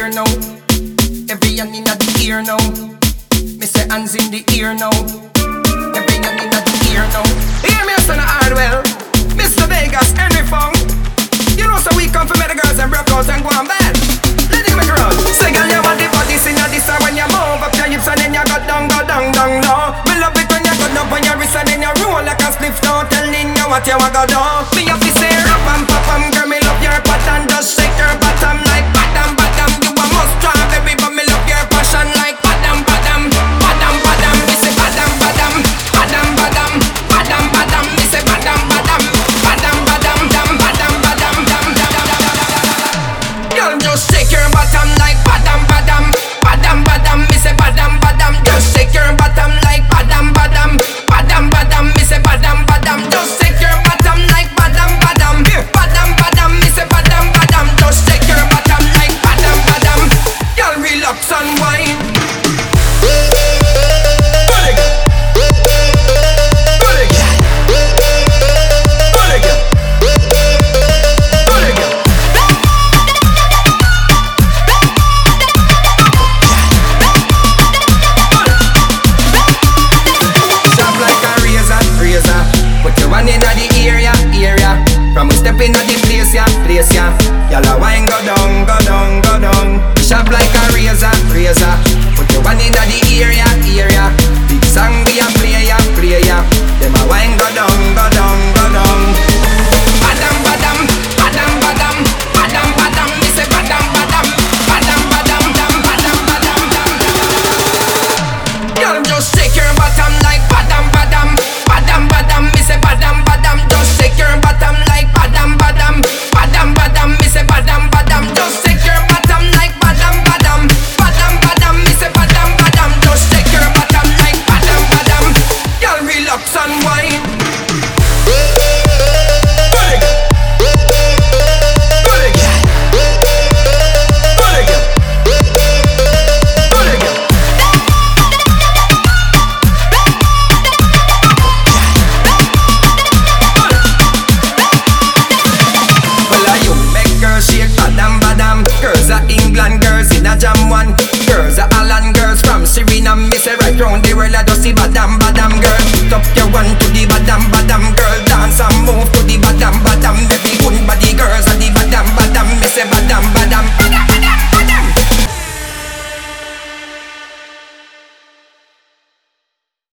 ear now. Every hand in the ear now. Me say hands in the ear now. Every hand in the ear now. Hear me, son of Hardwell. Mr. Vegas, Henry Fong. You know, so we come for the girls and broke and go on bad. Let it make a run. Say, girl, you want the body, sing this when you move up your hips and then you go down, go down, down low. Me love it when you go down on your wrist and then you roll like a spliff down, telling you what you want to do. Me have to say, rap and From we step in the place, yeah, place, yeah. Y'all a wine go down, girl I just see badam badam girl. Pick up your one to the badam badam girl. Dance and move to the badam